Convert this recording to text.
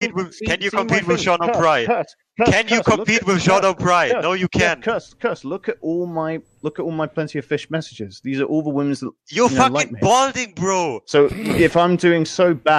with, can you compete with. Sean O'Brien? Can you compete with Sean O'Brien? No, you can't. curse, curse. Look at all my look at all my plenty of fish messages. These are all the women's. You're you know, fucking like balding, bro. So if I'm doing so bad.